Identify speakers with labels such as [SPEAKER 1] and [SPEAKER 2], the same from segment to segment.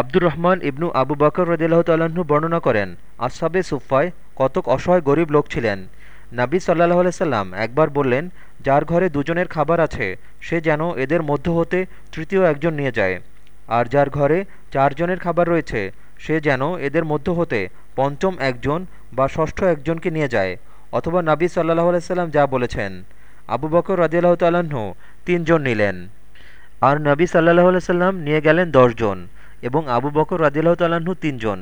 [SPEAKER 1] আব্দুর রহমান ইবনু আবু বকর রদিল্লাহ তাল্লাহ্ন বর্ণনা করেন আসহাবে সুফায় কতক অসহায় গরিব লোক ছিলেন। নাবী সাল্লাহ আলাইসাল্লাম একবার বললেন, যার ঘরে দুজনের খাবার আছে, সে যেন এদের মধ্য হতে তৃতীয় একজন নিয়ে যায়। আর যার ঘরে চারজনের খাবার রয়েছে, সে যেন এদের মধ্য হতে পঞ্চম একজন বা ষষ্ঠ একজনকে নিয়ে যায়। অথবা নাবী সাল্লাহ আলাইসাল্লাম যা বলেছেন, আবু বকর রদিয়াল্লাহ তাল্লাহ্ন তিনজন নিলেন। আর নবী সাল্লাহ আলাইসাল্লাম নিয়ে গেলেন দশজন। এবং আবু বকর রাজিয়াল্লাহ তাল্লাহ্ন তিনজন।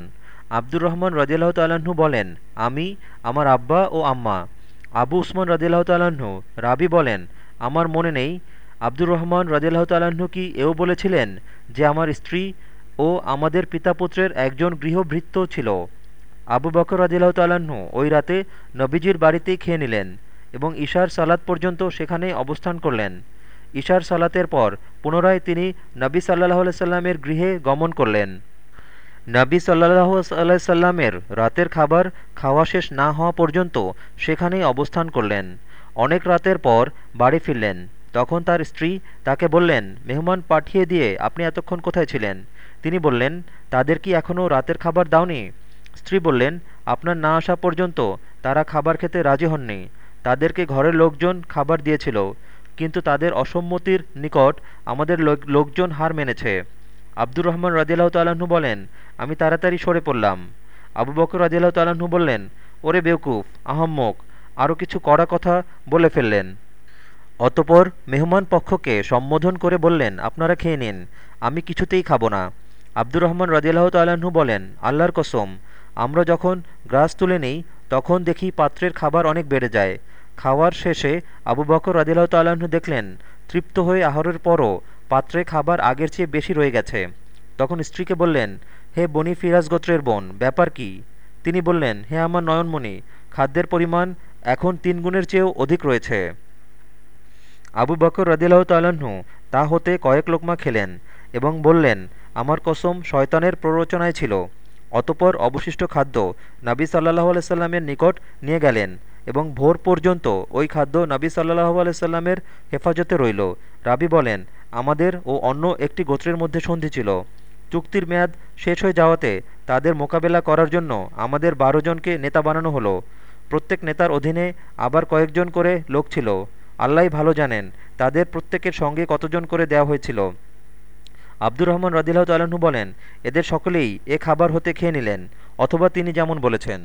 [SPEAKER 1] আব্দুর রহমান রাজিয়াল্লাহ তাল্লাহ্ন বলেন, আমি, আমার আব্বা ও আম্মা। আবু উসমান রাজিয়াল্লাহ তাল্লাহ্ন রাবি বলেন, আমার মনে নেই, আব্দুর রহমান রাজিয়াল্লাহ তাল্লাহ্ন কি এও বলেছিলেন যে আমার স্ত্রী ও আমাদের পিতাপুত্রের একজন গৃহভৃত্ত ছিল? আবু বকর রাজিয়াল্লাহ তাল্লাহ্ন ওই রাতে নবীজির বাড়িতেই খেয়ে নিলেন এবং ঈশার সালাদ পর্যন্ত সেখানে অবস্থান করলেন। ঈশার সালাতের পর পুনরায় তিনি নবী সাল্লাহ সাল্লামের গৃহে গমন করলেন। নবী সাল্লাহ সাল্লামের রাতের খাবার খাওয়া শেষ না হওয়া পর্যন্ত সেখানেই অবস্থান করলেন। অনেক রাতের পর বাড়ি ফিরলেন। তখন তার স্ত্রী তাকে বললেন, মেহমান পাঠিয়ে দিয়ে আপনি এতক্ষণ কোথায় ছিলেন? তিনি বললেন, তাদের কি এখনও রাতের খাবার দাওনি? স্ত্রী বললেন, আপনার না আসা পর্যন্ত তারা খাবার খেতে রাজি হননি। তাদেরকে ঘরের লোকজন খাবার দিয়েছিল। কিন্তু তাদের অসম্মতির নিকট আমাদের লোকজন হার মেনেছে। আব্দুর রহমান রাজিয়াল্লাহ তাল্লাহ্ন বলেন, আমি তাড়াতাড়ি সরে পড়লাম। আবু বকর রাজিয়াল্লাহ তাল্লাহ্ন বললেন, ওরে বেউকুফ আহম্মক আরও কিছু কড়া কথা বলে ফেললেন। অতপর মেহমান পক্ষকে সম্বোধন করে বললেন, আপনারা খেয়ে নিন, আমি কিছুতেই খাব না। আব্দুর রহমান রাজিয়াল্লাহ তাল্লাহ্ন বলেন, আল্লাহর কসম, আমরা যখন গ্রাস তুলে নিই, তখন দেখি পাত্রের খাবার অনেক বেড়ে যায়। খাওয়ার শেষে আবু বকর রাজিল্লাহ তাল্লাহ্ন দেখলেন, তৃপ্ত হয়ে আহরের পরও পাত্রে খাবার আগের চেয়ে বেশি রয়ে গেছে। তখন স্ত্রীকে বললেন, হে বনি ফিরাজ গোত্রের বোন, ব্যাপার কি? তিনি বললেন, হে আমার নয়নমণি, খাদ্যের পরিমাণ এখন তিন গুণের চেয়েও অধিক রয়েছে। আবু বকর রদিল্লাহ তাল্লাহ্ন তা হতে কয়েক লোকমা খেলেন এবং বললেন, আমার কসম শয়তানের প্ররোচনায় ছিল। অতপর অবশিষ্ট খাদ্য নাবি সাল্লাহ আলাইসাল্লামের নিকট নিয়ে গেলেন। এবং ভোর পর্যন্ত ওই খাদ্য নবী সাল্লাহ আলাইসাল্লামের হেফাজতে রইল। রাবি বলেন, আমাদের ও অন্য একটি গোত্রের মধ্যে সন্ধি ছিল। চুক্তির মেয়াদ শেষ হয়ে যাওয়াতে তাদের মোকাবেলা করার জন্য আমাদের বারো জনকে নেতা বানানো হলো। প্রত্যেক নেতার অধীনে আবার কয়েকজন করে লোক ছিল। আল্লাহ ভালো জানেন, তাদের প্রত্যেকের সঙ্গে কতজন করে দেওয়া হয়েছিল। আব্দুর রহমান রদিল্লাহ তাল্লাহ্ন বলেন, এদের সকলেই এ খাবার হতে খেয়ে নিলেন, অথবা তিনি যেমন বলেছেন।